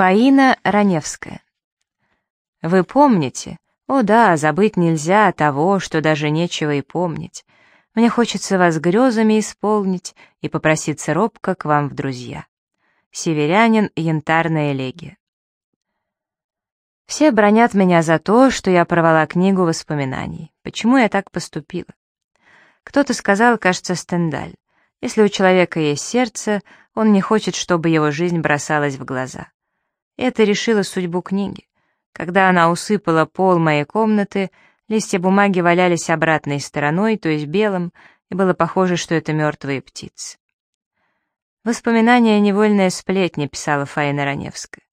Фаина Раневская. Вы помните? О да, забыть нельзя того, что даже нечего и помнить. Мне хочется вас грезами исполнить и попроситься робко к вам в друзья. Северянин, янтарная элегия. Все бронят меня за то, что я порвала книгу воспоминаний. Почему я так поступила? Кто-то сказал, кажется, Стендаль. Если у человека есть сердце, он не хочет, чтобы его жизнь бросалась в глаза. Это решило судьбу книги. Когда она усыпала пол моей комнаты, листья бумаги валялись обратной стороной, то есть белым, и было похоже, что это мертвые птицы. «Воспоминания невольная сплетни», — писала Фаина Раневская.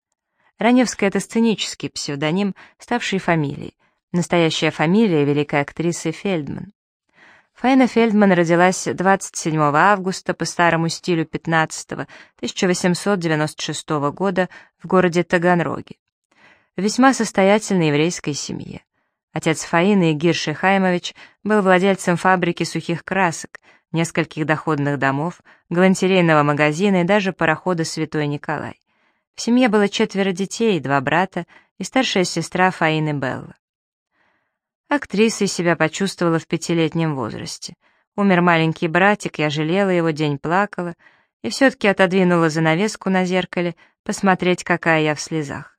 Раневская — это сценический псевдоним, ставший фамилией. Настоящая фамилия великой актрисы Фельдман. Фаина Фельдман родилась 27 августа по старому стилю 15 1896 года в городе Таганроге. В весьма состоятельной еврейской семье. Отец Фаины, Гирши Хаймович, был владельцем фабрики сухих красок, нескольких доходных домов, галантерейного магазина и даже парохода «Святой Николай». В семье было четверо детей, два брата и старшая сестра Фаины Белла. Актрисой себя почувствовала в пятилетнем возрасте. Умер маленький братик, я жалела его, день плакала, и все-таки отодвинула занавеску на зеркале, посмотреть, какая я в слезах.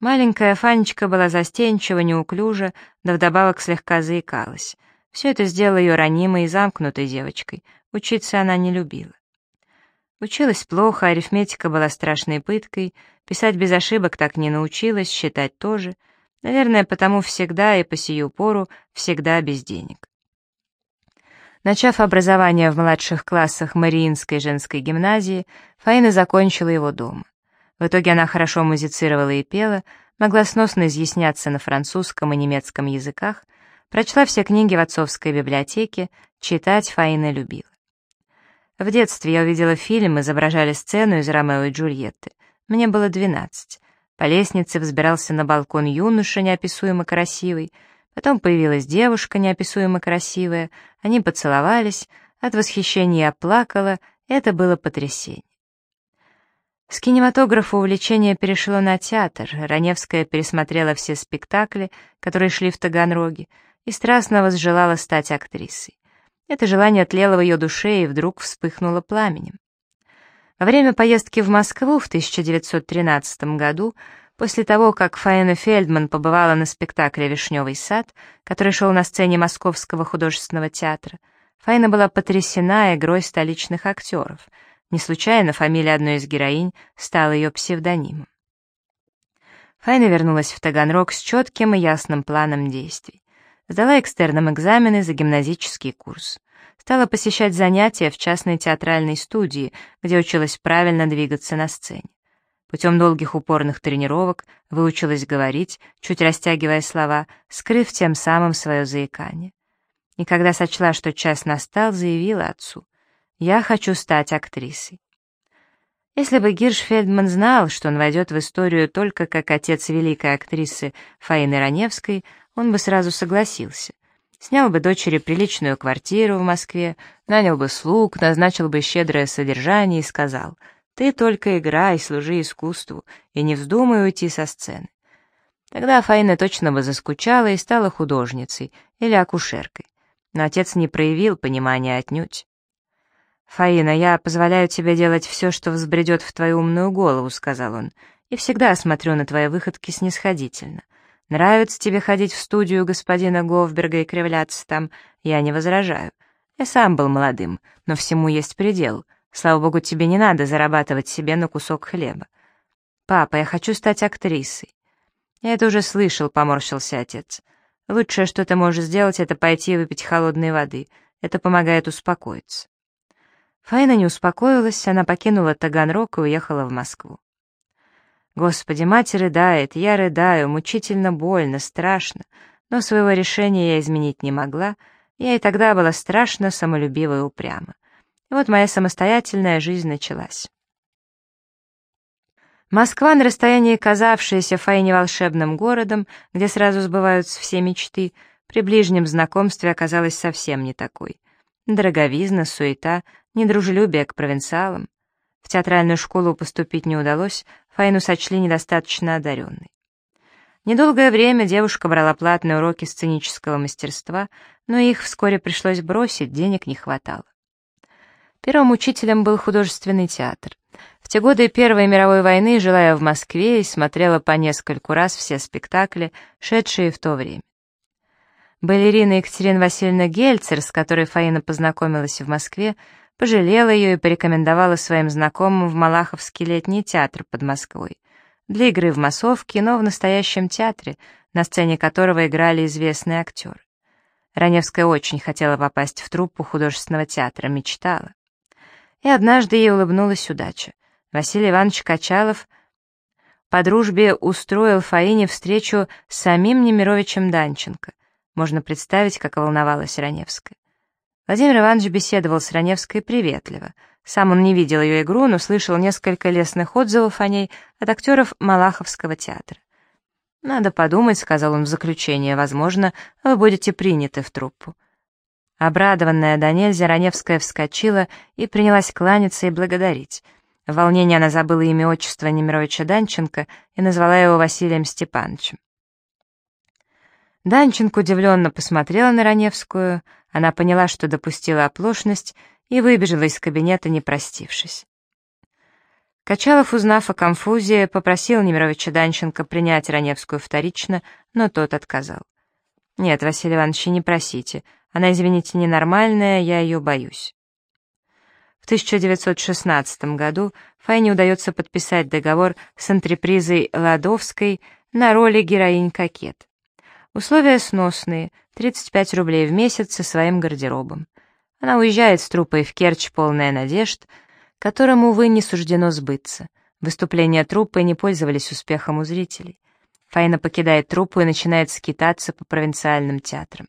Маленькая Фанечка была застенчива, неуклюжа, да вдобавок слегка заикалась. Все это сделало ее ранимой и замкнутой девочкой. Учиться она не любила. Училась плохо, арифметика была страшной пыткой, писать без ошибок так не научилась, считать тоже. Наверное, потому всегда и по сию пору всегда без денег. Начав образование в младших классах Мариинской женской гимназии, Фаина закончила его дома. В итоге она хорошо музицировала и пела, могла сносно изъясняться на французском и немецком языках, прочла все книги в отцовской библиотеке, читать Фаина любила. В детстве я увидела фильм, изображали сцену из «Ромео и Джульетты». Мне было двенадцать. По лестнице взбирался на балкон юноша, неописуемо красивый. Потом появилась девушка, неописуемо красивая. Они поцеловались. От восхищения я плакала. Это было потрясение. С кинематографа увлечение перешло на театр. Раневская пересмотрела все спектакли, которые шли в Таганроге, и страстно возжелала стать актрисой. Это желание тлело в ее душе и вдруг вспыхнуло пламенем. Во время поездки в Москву в 1913 году, после того, как Фаина Фельдман побывала на спектакле «Вишневый сад», который шел на сцене Московского художественного театра, Фаина была потрясена игрой столичных актеров. Не случайно фамилия одной из героинь стала ее псевдонимом. Фаина вернулась в Таганрог с четким и ясным планом действий. Сдала экстерном экзамены за гимназический курс. Стала посещать занятия в частной театральной студии, где училась правильно двигаться на сцене. Путем долгих упорных тренировок выучилась говорить, чуть растягивая слова, скрыв тем самым свое заикание. И когда сочла, что час настал, заявила отцу, «Я хочу стать актрисой». Если бы Гиршфельдман знал, что он войдет в историю только как отец великой актрисы Фаины Раневской, он бы сразу согласился. Снял бы дочери приличную квартиру в Москве, нанял бы слуг, назначил бы щедрое содержание и сказал, «Ты только играй, служи искусству, и не вздумай уйти со сцены». Тогда Фаина точно бы заскучала и стала художницей или акушеркой. Но отец не проявил понимания отнюдь. «Фаина, я позволяю тебе делать все, что взбредет в твою умную голову», — сказал он, «и всегда смотрю на твои выходки снисходительно. Нравится тебе ходить в студию господина Говберга и кривляться там, я не возражаю. Я сам был молодым, но всему есть предел. Слава богу, тебе не надо зарабатывать себе на кусок хлеба. Папа, я хочу стать актрисой. Я это уже слышал, поморщился отец. Лучшее, что ты можешь сделать, это пойти выпить холодной воды. Это помогает успокоиться. Фаина не успокоилась, она покинула Таганрог и уехала в Москву. Господи, мать рыдает, я рыдаю, мучительно больно, страшно, но своего решения я изменить не могла, я и тогда была страшно самолюбива и упряма. И вот моя самостоятельная жизнь началась. Москва, на расстоянии казавшаяся Фаине волшебным городом, где сразу сбываются все мечты, при ближнем знакомстве оказалась совсем не такой. Дороговизна, суета, недружелюбие к провинциалам. В театральную школу поступить не удалось, Фаину сочли недостаточно одаренной. Недолгое время девушка брала платные уроки сценического мастерства, но их вскоре пришлось бросить, денег не хватало. Первым учителем был художественный театр. В те годы Первой мировой войны жила я в Москве и смотрела по нескольку раз все спектакли, шедшие в то время. Балерина Екатерина Васильевна Гельцер, с которой Фаина познакомилась в Москве, пожалела ее и порекомендовала своим знакомым в Малаховский летний театр под Москвой для игры в массовке, но в настоящем театре, на сцене которого играли известные актеры. Раневская очень хотела попасть в труппу художественного театра, мечтала. И однажды ей улыбнулась удача. Василий Иванович Качалов по дружбе устроил Фаине встречу с самим Немировичем Данченко. Можно представить, как волновалась Раневская. Владимир Иванович беседовал с Раневской приветливо — сам он не видел ее игру, но слышал несколько лестных отзывов о ней от актеров Малаховского театра. «Надо подумать», — сказал он в заключение, — «возможно, вы будете приняты в труппу». Обрадованная до нельзя, Раневская вскочила и принялась кланяться и благодарить. В волнении она забыла имя отчества Немировича Данченко и назвала его Василием Степановичем. Данченко удивленно посмотрела на Раневскую, она поняла, что допустила оплошность, и выбежала из кабинета, не простившись. Качалов, узнав о конфузии, попросил Немировича Данченко принять Раневскую вторично, но тот отказал. «Нет, Василий Иванович, не просите. Она, извините, ненормальная, я ее боюсь». В 1916 году Файне удается подписать договор с антрепризой Ладовской на роли героинь-кокет. Условия сносные, 35 рублей в месяц со своим гардеробом. Она уезжает с труппой в Керчь, полная надежд, которому, увы, не суждено сбыться. Выступления труппы не пользовались успехом у зрителей. Фаина покидает труппу и начинает скитаться по провинциальным театрам.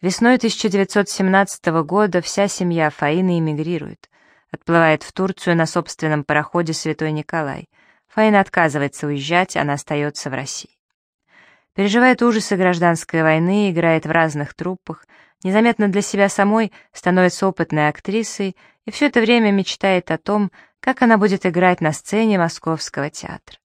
Весной 1917 года вся семья Фаины эмигрирует. Отплывает в Турцию на собственном пароходе «Святой Николай». Фаина отказывается уезжать, она остается в России. Переживает ужасы гражданской войны, играет в разных труппах, незаметно для себя самой становится опытной актрисой и все это время мечтает о том, как она будет играть на сцене Московского театра.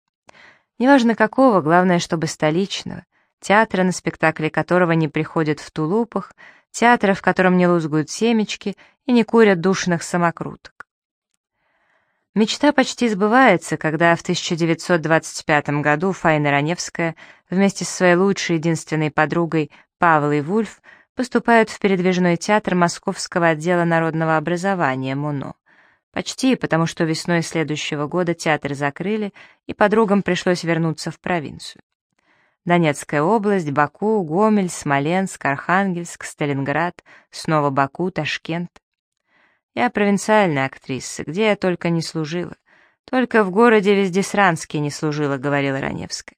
Неважно какого, главное, чтобы столичного, театра, на спектакле которого не приходят в тулупах, театра, в котором не лузгают семечки и не курят душных самокруток. Мечта почти сбывается, когда в 1925 году Файна Раневская вместе со своей лучшей единственной подругой Павлой Вульф поступают в передвижной театр Московского отдела народного образования МУНО. Почти, потому что весной следующего года театр закрыли, и подругам пришлось вернуться в провинцию. Донецкая область, Баку, Гомель, Смоленск, Архангельск, Сталинград, снова Баку, Ташкент. Я провинциальная актриса, где я только не служила. Только в городе Вездесранске не служила, говорила Раневская.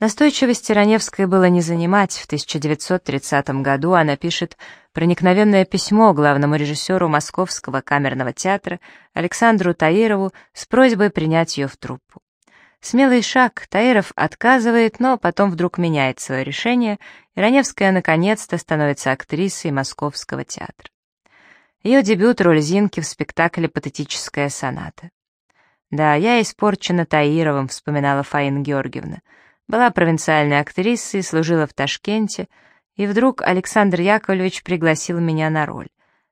Настойчивости Раневской было не занимать. В 1930 году она пишет проникновенное письмо главному режиссеру Московского камерного театра Александру Таирову с просьбой принять ее в труппу. Смелый шаг, Таиров отказывает, но потом вдруг меняет свое решение, и Раневская наконец-то становится актрисой Московского театра. Ее дебют — роль Зинки в спектакле «Патетическая соната». «Да, я испорчена Таировым», — вспоминала Фаина Георгиевна. Была провинциальной актрисой, служила в Ташкенте, и вдруг Александр Яковлевич пригласил меня на роль.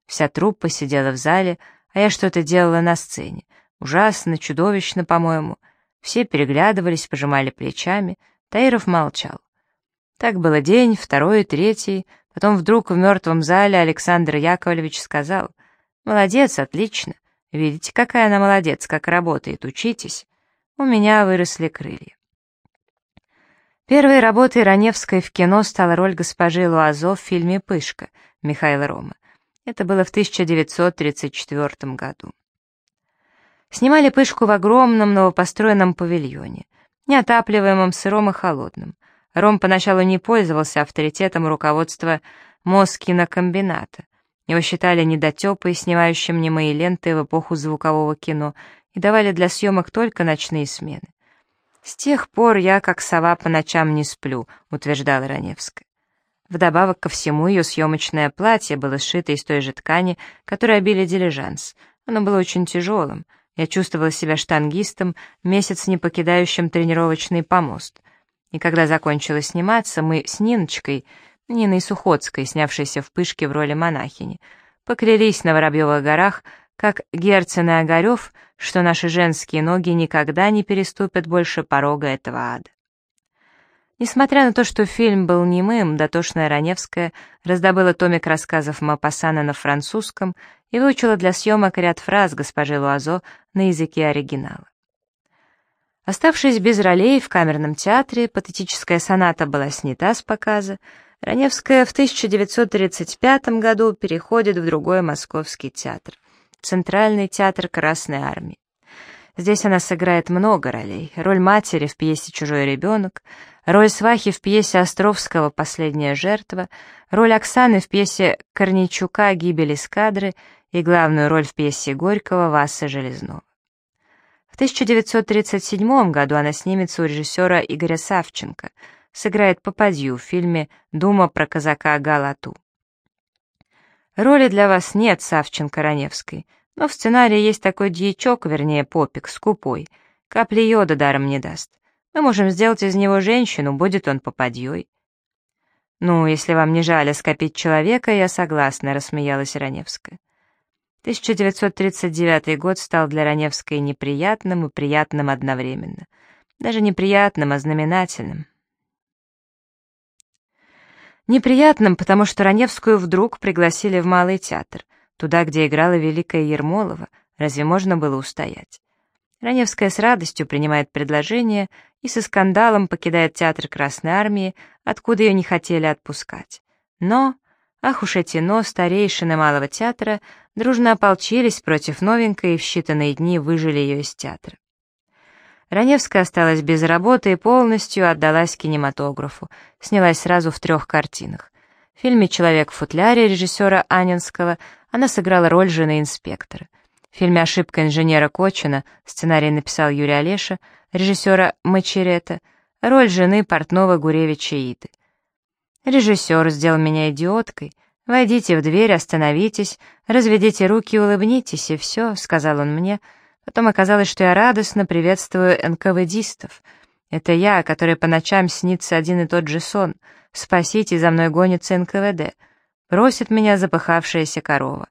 Вся труппа сидела в зале, а я что-то делала на сцене. Ужасно, чудовищно, по-моему. Все переглядывались, пожимали плечами. Таиров молчал. Так было день, второй, третий. Потом вдруг в мертвом зале Александр Яковлевич сказал, «Молодец, отлично. Видите, какая она молодец, как работает, учитесь». У меня выросли крылья. Первой работой Раневской в кино стала роль госпожи Луазо в фильме «Пышка» Михаила Рома. Это было в 1934 году. Снимали «Пышку» в огромном новопостроенном павильоне, неотапливаемом, сыром и холодном. Ром поначалу не пользовался авторитетом руководства Москинокомбината. Его считали недотепой, снимающим немые ленты в эпоху звукового кино, и давали для съемок только ночные смены. «С тех пор я, как сова, по ночам не сплю», — утверждала Раневская. Вдобавок ко всему, ее съемочное платье было сшито из той же ткани, которой обили дилижанс. Оно было очень тяжелым, Я чувствовала себя штангистом, месяц не покидающим тренировочный помост. И когда закончила сниматься, мы с Ниночкой, Ниной Сухоцкой, снявшейся в пышке в роли монахини, поклялись на Воробьевых горах, как Герцен и Огарев, что наши женские ноги никогда не переступят больше порога этого ада. Несмотря на то, что фильм был немым, дотошная Раневская раздобыла томик рассказов Мапассана на французском и выучила для съемок ряд фраз госпожи Луазо на языке оригинала. Оставшись без ролей в камерном театре, патетическая соната была снята с показа, Раневская в 1935 году переходит в другой московский театр, Центральный театр Красной Армии. Здесь она сыграет много ролей. Роль матери в пьесе «Чужой ребенок», роль свахи в пьесе Островского «Последняя жертва», роль Оксаны в пьесе Корнейчука «Гибель эскадры» и главную роль в пьесе Горького «Васа Железнова». В 1937 году она снимется у режиссера Игоря Савченко, сыграет Попадью в фильме «Дума про казака Галату». Роли для вас нет, Савченко-Раневской, но в сценарии есть такой дьячок, вернее, попик, скупой. Капли йода даром не даст. Мы можем сделать из него женщину, будет он попадьей. «Ну, если вам не жаль скопить человека, я согласна», — рассмеялась Раневская. 1939 год стал для Раневской неприятным и приятным одновременно. Даже неприятным, а знаменательным. Неприятным, потому что Раневскую вдруг пригласили в Малый театр — туда, где играла Великая Ермолова, разве можно было устоять? Раневская с радостью принимает предложение и со скандалом покидает театр Красной Армии, откуда ее не хотели отпускать. Но, ах уж эти «но», старейшины Малого театра дружно ополчились против новенькой и в считанные дни выжили ее из театра. Раневская осталась без работы и полностью отдалась кинематографу, снялась сразу в трех картинах. В фильме «Человек в футляре» режиссера Анинского она сыграла роль жены инспектора. В фильме «Ошибка инженера Кочина» сценарий написал Юрий Олеша, режиссера Мачерета, роль жены портного Гуревича Иты. Режиссер сделал меня идиоткой. «Войдите в дверь, остановитесь, разведите руки улыбнитесь, и все», — сказал он мне. Потом оказалось, что я радостно приветствую НКВДистов. Это я, который по ночам снится один и тот же сон. Спасите, за мной гонится НКВД. Просит меня запыхавшаяся корова.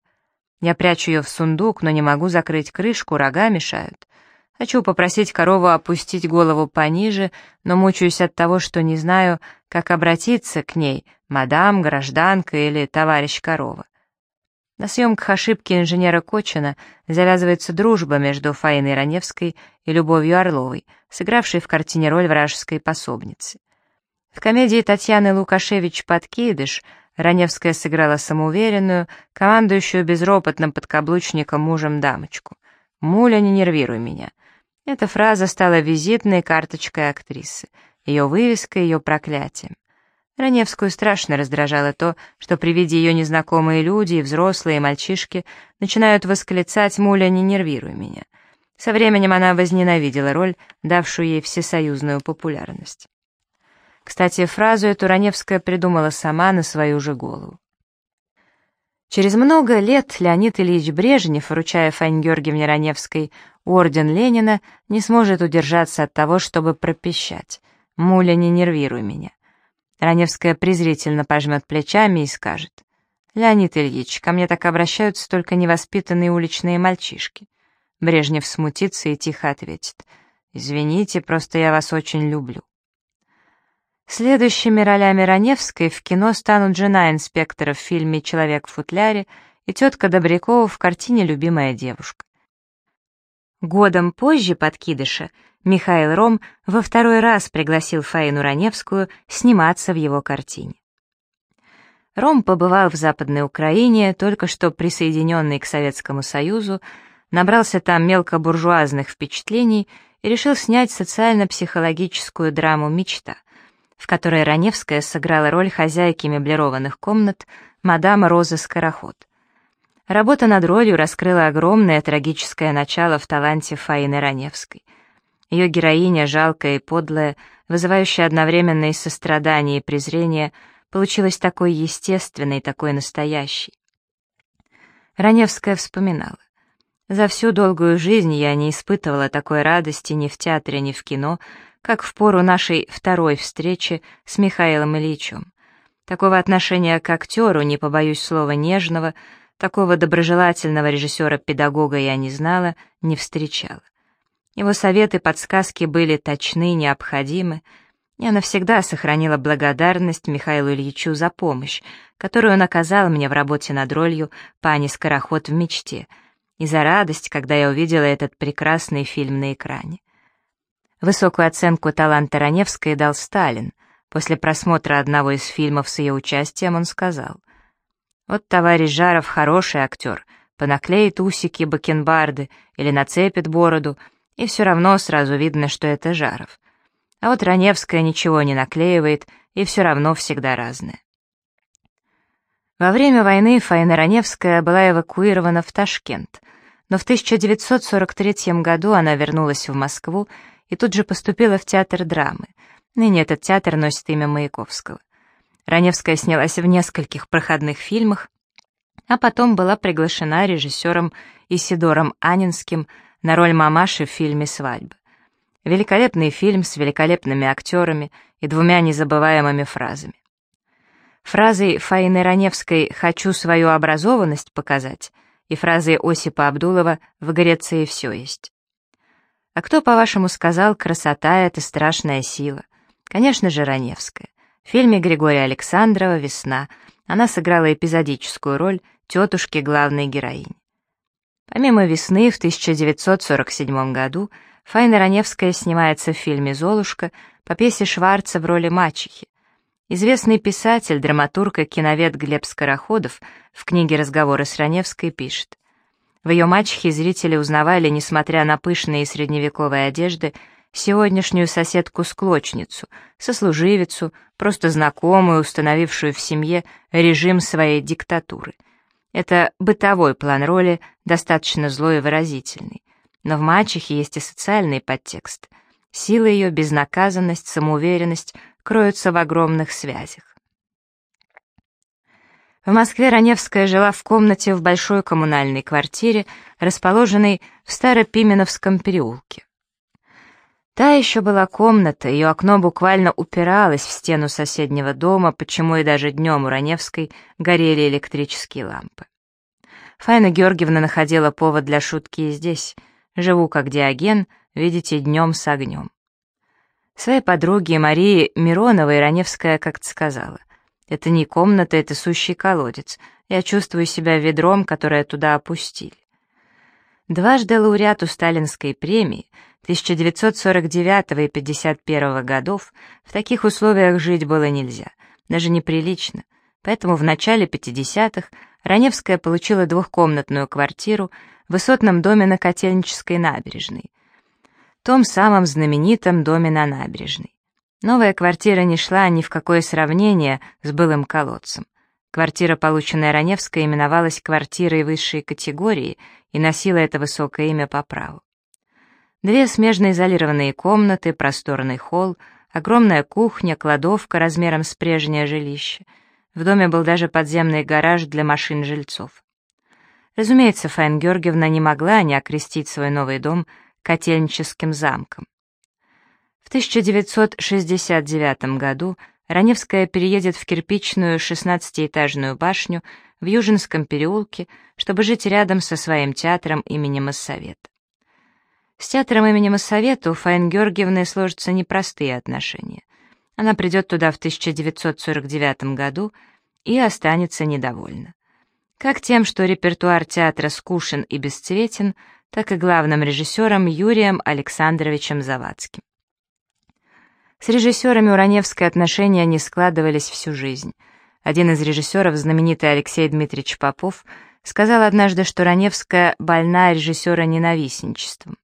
Я прячу ее в сундук, но не могу закрыть крышку, рога мешают. Хочу попросить корову опустить голову пониже, но мучаюсь от того, что не знаю, как обратиться к ней, мадам, гражданка или товарищ корова. На съемках ошибки инженера Кочина завязывается дружба между Фаиной Раневской и Любовью Орловой, сыгравшей в картине роль вражеской пособницы. В комедии Татьяны Лукашевич «Подкидыш» Раневская сыграла самоуверенную, командующую безропотным подкаблучником мужем дамочку. «Муля, не нервируй меня». Эта фраза стала визитной карточкой актрисы, ее вывеской, ее проклятием. Раневскую страшно раздражало то, что при виде ее незнакомые люди, и взрослые, и мальчишки, начинают восклицать «Муля, не нервируй меня». Со временем она возненавидела роль, давшую ей всесоюзную популярность. Кстати, фразу эту Раневская придумала сама на свою же голову. Через много лет Леонид Ильич Брежнев, вручая Фань Георгиевне Раневской орден Ленина, не сможет удержаться от того, чтобы пропищать. «Муля, не нервируй меня». Раневская презрительно пожмет плечами и скажет. «Леонид Ильич, ко мне так обращаются только невоспитанные уличные мальчишки». Брежнев смутится и тихо ответит. «Извините, просто я вас очень люблю». Следующими ролями Раневской в кино станут жена инспектора в фильме «Человек в футляре» и тетка Добрякова в картине «Любимая девушка». Годом позже подкидыша Михаил Ром во второй раз пригласил Фаину Раневскую сниматься в его картине. Ром побывал в Западной Украине, только что присоединенный к Советскому Союзу, набрался там мелкобуржуазных впечатлений и решил снять социально-психологическую драму «Мечта» в которой Раневская сыграла роль хозяйки меблированных комнат мадама Розы Скороход. Работа над ролью раскрыла огромное трагическое начало в таланте Фаины Раневской. Ее героиня, жалкая и подлая, вызывающая одновременно и сострадание, и презрение, получилась такой естественной, такой настоящей. Раневская вспоминала. За всю долгую жизнь я не испытывала такой радости ни в театре, ни в кино, как в пору нашей второй встречи с Михаилом Ильичем. Такого отношения к актеру, не побоюсь слова нежного, такого доброжелательного режиссера-педагога я не знала, не встречала. Его советы, подсказки были точны, необходимы. Я навсегда сохранила благодарность Михаилу Ильичу за помощь, которую он оказал мне в работе над ролью пани Скороход в мечте, и за радость, когда я увидела этот прекрасный фильм на экране. Высокую оценку таланта Раневской дал Сталин. После просмотра одного из фильмов с ее участием он сказал, «Вот товарищ Жаров хороший актер, понаклеит усики, бакенбарды или нацепит бороду, и все равно сразу видно, что это Жаров. А вот Раневская ничего не наклеивает, и все равно всегда разное». Во время войны Фаина Раневская была эвакуирована в Ташкент, но в 1943 году она вернулась в Москву и тут же поступила в театр драмы. Ныне этот театр носит имя Маяковского. Раневская снялась в нескольких проходных фильмах, а потом была приглашена режиссером Исидором Анинским на роль мамаши в фильме «Свадьба». Великолепный фильм с великолепными актерами и двумя незабываемыми фразами. Фразой Фаины Раневской «хочу свою образованность показать» и фразой Осипа Абдулова «в Греции все есть». А кто, по-вашему, сказал, красота — это страшная сила? Конечно же, Раневская. В фильме Григория Александрова «Весна» она сыграла эпизодическую роль тетушки главной героини. Помимо «Весны» в 1947 году Фаина Раневская снимается в фильме «Золушка» по пьесе Шварца в роли мачехи. Известный писатель, драматург и киновед Глеб Скороходов в книге «Разговоры с Раневской» пишет в ее мачехе зрители узнавали, несмотря на пышные средневековые одежды, сегодняшнюю соседку-склочницу, сослуживицу, просто знакомую, установившую в семье режим своей диктатуры. Это бытовой план роли, достаточно злой и выразительный. Но в мачехе есть и социальный подтекст. Сила ее, безнаказанность, самоуверенность кроются в огромных связях. В Москве Раневская жила в комнате в большой коммунальной квартире, расположенной в Старопименовском переулке. Та еще была комната, ее окно буквально упиралось в стену соседнего дома, почему и даже днем у Раневской горели электрические лампы. Фаина Георгиевна находила повод для шутки и здесь. «Живу как Диоген, видите, днем с огнем». Своей подруге Марии Мироновой Раневская как-то сказала — это не комната, это сущий колодец. Я чувствую себя ведром, которое туда опустили. Дважды лауреату Сталинской премии 1949 и 1951 годов в таких условиях жить было нельзя, даже неприлично. Поэтому в начале 50-х Раневская получила двухкомнатную квартиру в высотном доме на Котельнической набережной, том самом знаменитом доме на набережной. Новая квартира не шла ни в какое сравнение с былым колодцем. Квартира, полученная Раневской, именовалась квартирой высшей категории и носила это высокое имя по праву. Две смежно изолированные комнаты, просторный холл, огромная кухня, кладовка размером с прежнее жилище. В доме был даже подземный гараж для машин жильцов. Разумеется, Фаин Георгиевна не могла не окрестить свой новый дом котельническим замком. В 1969 году Раневская переедет в кирпичную 16-этажную башню в Южинском переулке, чтобы жить рядом со своим театром имени Моссовета. С театром имени Моссовета у Фаин Георгиевны сложатся непростые отношения. Она придет туда в 1949 году и останется недовольна. Как тем, что репертуар театра скучен и бесцветен, так и главным режиссером Юрием Александровичем Завадским. С режиссерами у Раневской отношения не складывались всю жизнь. Один из режиссеров, знаменитый Алексей Дмитриевич Попов, сказал однажды, что Раневская больна режиссера ненавистничеством.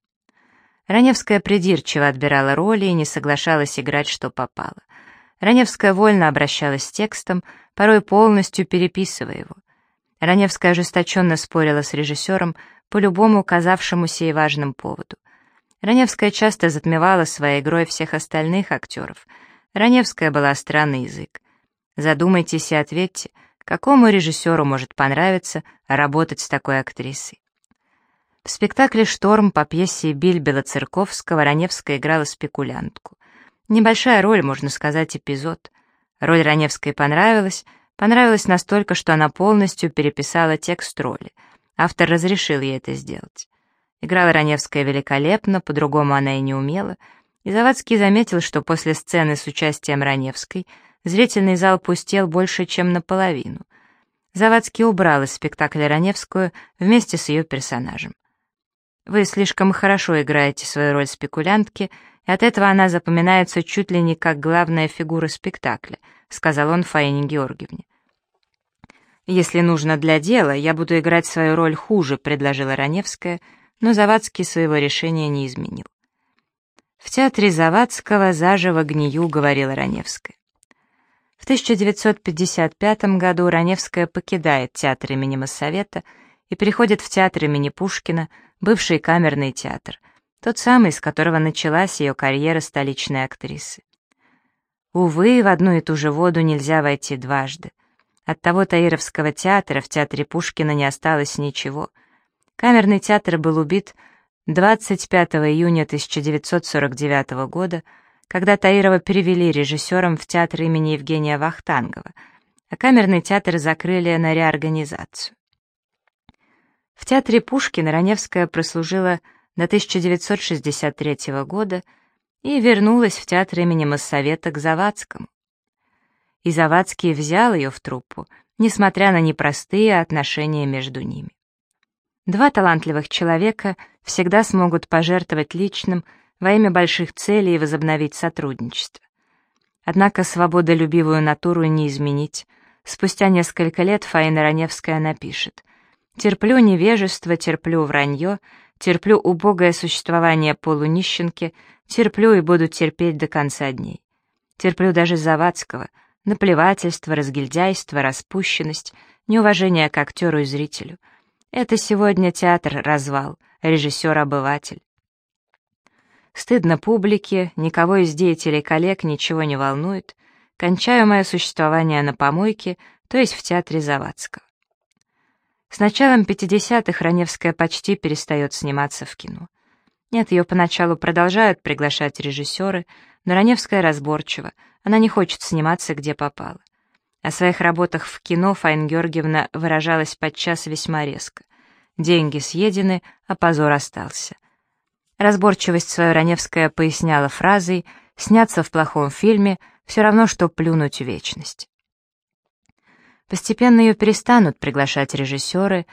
Раневская придирчиво отбирала роли и не соглашалась играть, что попало. Раневская вольно обращалась с текстом, порой полностью переписывая его. Раневская ожесточенно спорила с режиссером по любому казавшемуся ей важным поводу. Раневская часто затмевала своей игрой всех остальных актеров. Раневская была странный язык. Задумайтесь и ответьте, какому режиссеру может понравиться работать с такой актрисой. В спектакле «Шторм» по пьесе Бильбела Церковского Раневская играла спекулянтку. Небольшая роль, можно сказать, эпизод. Роль Раневской понравилась, понравилась настолько, что она полностью переписала текст роли. Автор разрешил ей это сделать. Играла Раневская великолепно, по-другому она и не умела, и Завадский заметил, что после сцены с участием Раневской зрительный зал пустел больше, чем наполовину. Завадский убрал из спектакля Раневскую вместе с ее персонажем. Вы слишком хорошо играете свою роль спекулянтки, и от этого она запоминается чуть ли не как главная фигура спектакля», — сказал он Фаине Георгиевне. «Если нужно для дела, я буду играть свою роль хуже», — предложила Раневская, но Завадский своего решения не изменил. «В театре Завадского заживо гнию», — говорила Раневская. В 1955 году Раневская покидает театр имени Моссовета и переходит в театр имени Пушкина, бывший камерный театр, тот самый, с которого началась ее карьера столичной актрисы. Увы, в одну и ту же воду нельзя войти дважды. От того Таировского театра в театре Пушкина не осталось ничего. Камерный театр был убит 25 июня 1949 года, когда Таирова перевели режиссером в театр имени Евгения Вахтангова, а камерный театр закрыли на реорганизацию. В театре Пушкина Раневская прослужила до 1963 года и вернулась в театр имени Моссовета к Завадскому. И Завадский взял ее в труппу, несмотря на непростые отношения между ними. Два талантливых человека всегда смогут пожертвовать личным во имя больших целей и возобновить сотрудничество. Однако свободолюбивую натуру не изменить. Спустя несколько лет Фаина Раневская напишет Терплю невежество, терплю вранье, терплю убогое существование полунищенки, терплю и буду терпеть до конца дней. Терплю даже Завадского, наплевательство, разгильдяйство, распущенность, неуважение к актеру и зрителю. Это сегодня театр-развал, режиссер-обыватель. Стыдно публике, никого из деятелей коллег ничего не волнует. Кончаю мое существование на помойке, то есть в театре Завадского. С началом 50-х Раневская почти перестает сниматься в кино. Нет, ее поначалу продолжают приглашать режиссеры, но Раневская разборчива, она не хочет сниматься где попало. О своих работах в кино Фаин Георгиевна выражалась подчас весьма резко. Деньги съедены, а позор остался. Разборчивость свою Раневская поясняла фразой «сняться в плохом фильме — все равно, что плюнуть в вечность». Постепенно ее перестанут приглашать режиссеры,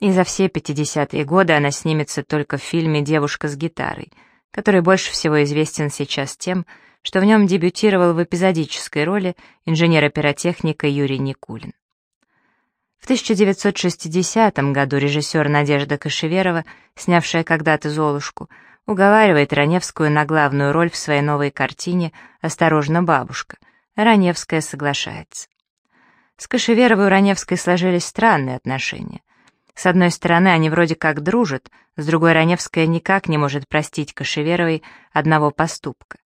и за все 50-е годы она снимется только в фильме «Девушка с гитарой», который больше всего известен сейчас тем, что в нем дебютировал в эпизодической роли инженер-оперотехника Юрий Никулин. В 1960 году режиссер Надежда Кашеверова, снявшая когда-то «Золушку», уговаривает Раневскую на главную роль в своей новой картине «Осторожно, бабушка». Раневская соглашается. С Кашеверовой и Раневской сложились странные отношения. С одной стороны, они вроде как дружат, с другой Раневская никак не может простить Кашеверовой одного поступка.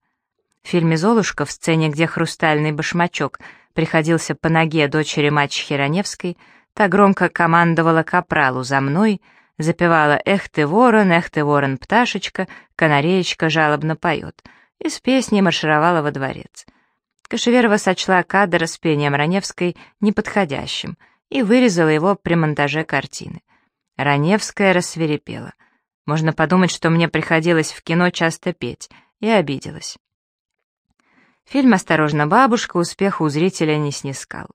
В фильме «Золушка» в сцене, где хрустальный башмачок приходился по ноге дочери мачехи Раневской, та громко командовала капралу «За мной», запевала «Эх ты, ворон, эх ты, ворон, пташечка», канареечка жалобно поет, и с песней маршировала во дворец. Кашеверова сочла кадр с пением Раневской неподходящим и вырезала его при монтаже картины. Раневская рассверепела. Можно подумать, что мне приходилось в кино часто петь, и обиделась. Фильм «Осторожно, бабушка» успеха у зрителя не снискал,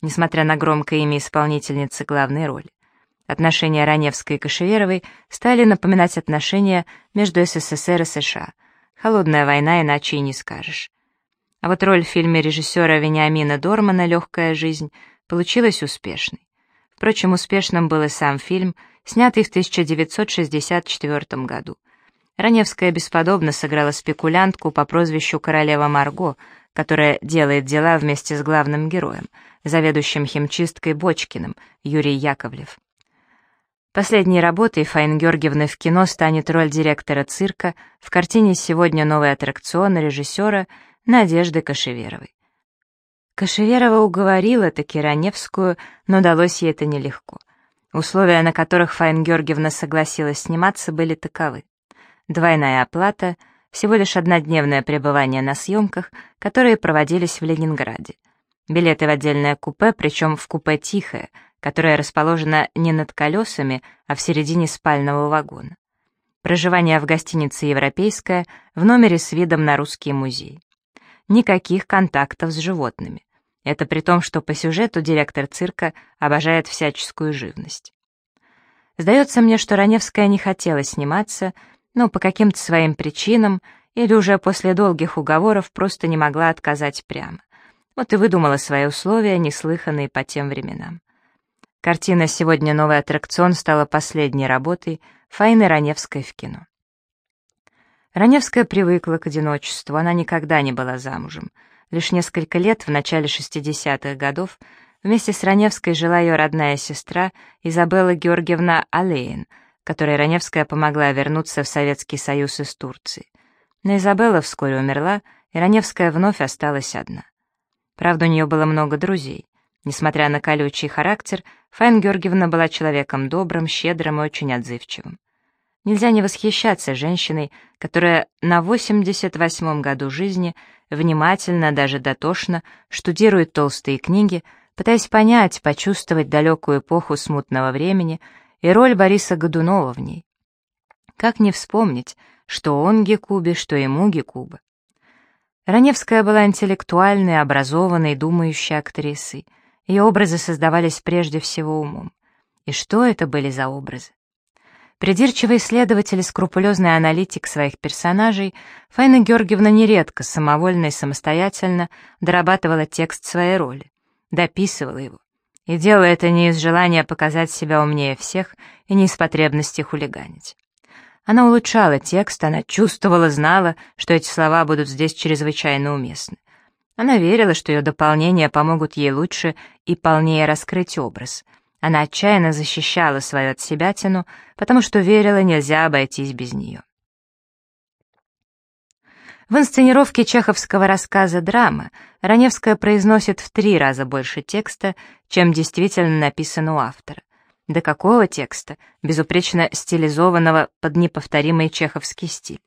несмотря на громкое имя исполнительницы главной роли. Отношения Раневской и Кашеверовой стали напоминать отношения между СССР и США. Холодная война, иначе и не скажешь. А вот роль в фильме режиссера Вениамина Дормана «Легкая жизнь» получилась успешной. Впрочем, успешным был и сам фильм, снятый в 1964 году. Раневская бесподобно сыграла спекулянтку по прозвищу Королева Марго, которая делает дела вместе с главным героем, заведующим химчисткой Бочкиным, Юрий Яковлев. Последней работой Фаин Георгиевны в кино станет роль директора цирка в картине «Сегодня новый аттракцион» режиссера Надежды Кашеверовой. Кашеверова уговорила таки Раневскую, но далось ей это нелегко. Условия, на которых Фаин Георгиевна согласилась сниматься, были таковы. Двойная оплата, всего лишь однодневное пребывание на съемках, которые проводились в Ленинграде. Билеты в отдельное купе, причем в купе «Тихое», которое расположено не над колесами, а в середине спального вагона. Проживание в гостинице «Европейская» в номере с видом на русский музей. Никаких контактов с животными. Это при том, что по сюжету директор цирка обожает всяческую живность. Сдается мне, что Раневская не хотела сниматься, но по каким-то своим причинам или уже после долгих уговоров просто не могла отказать прямо. Вот и выдумала свои условия, неслыханные по тем временам. Картина «Сегодня новый аттракцион» стала последней работой Фаины Раневской в кино. Раневская привыкла к одиночеству, она никогда не была замужем — Лишь несколько лет, в начале 60-х годов, вместе с Раневской жила ее родная сестра Изабелла Георгиевна Алейн, которой Раневская помогла вернуться в Советский Союз из Турции. Но Изабелла вскоре умерла, и Раневская вновь осталась одна. Правда, у нее было много друзей. Несмотря на колючий характер, Фаин Георгиевна была человеком добрым, щедрым и очень отзывчивым. Нельзя не восхищаться женщиной, которая на 88-м году жизни внимательно, даже дотошно, штудирует толстые книги, пытаясь понять, почувствовать далекую эпоху смутного времени и роль Бориса Годунова в ней. Как не вспомнить, что он Гекубе, что ему Гекуба. Раневская была интеллектуальной, образованной, думающей актрисой. Ее образы создавались прежде всего умом. И что это были за образы? Придирчивый исследователь и скрупулезный аналитик своих персонажей, Фаина Георгиевна нередко самовольно и самостоятельно дорабатывала текст своей роли, дописывала его. И делала это не из желания показать себя умнее всех и не из потребности хулиганить. Она улучшала текст, она чувствовала, знала, что эти слова будут здесь чрезвычайно уместны. Она верила, что ее дополнения помогут ей лучше и полнее раскрыть образ — она отчаянно защищала свою отсебятину, потому что верила, нельзя обойтись без нее. В инсценировке чеховского рассказа «Драма» Раневская произносит в три раза больше текста, чем действительно написано у автора. До какого текста? Безупречно стилизованного под неповторимый чеховский стиль.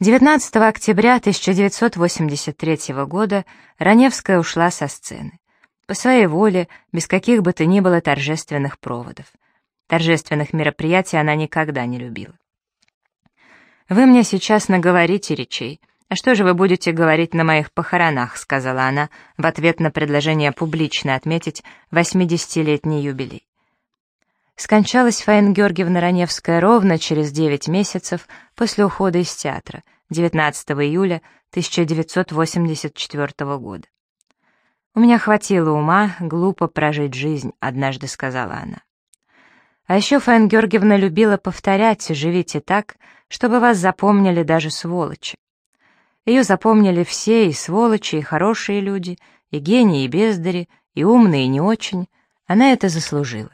19 октября 1983 года Раневская ушла со сцены по своей воле, без каких бы то ни было торжественных проводов. Торжественных мероприятий она никогда не любила. «Вы мне сейчас наговорите речей. А что же вы будете говорить на моих похоронах?» — сказала она в ответ на предложение публично отметить 80-летний юбилей. Скончалась Фаина Георгиевна Раневская ровно через 9 месяцев после ухода из театра, 19 июля 1984 года. «У меня хватило ума глупо прожить жизнь», — однажды сказала она. А еще Фаин Георгиевна любила повторять «живите так», чтобы вас запомнили даже сволочи. Ее запомнили все, и сволочи, и хорошие люди, и гении, и бездари, и умные, и не очень. Она это заслужила.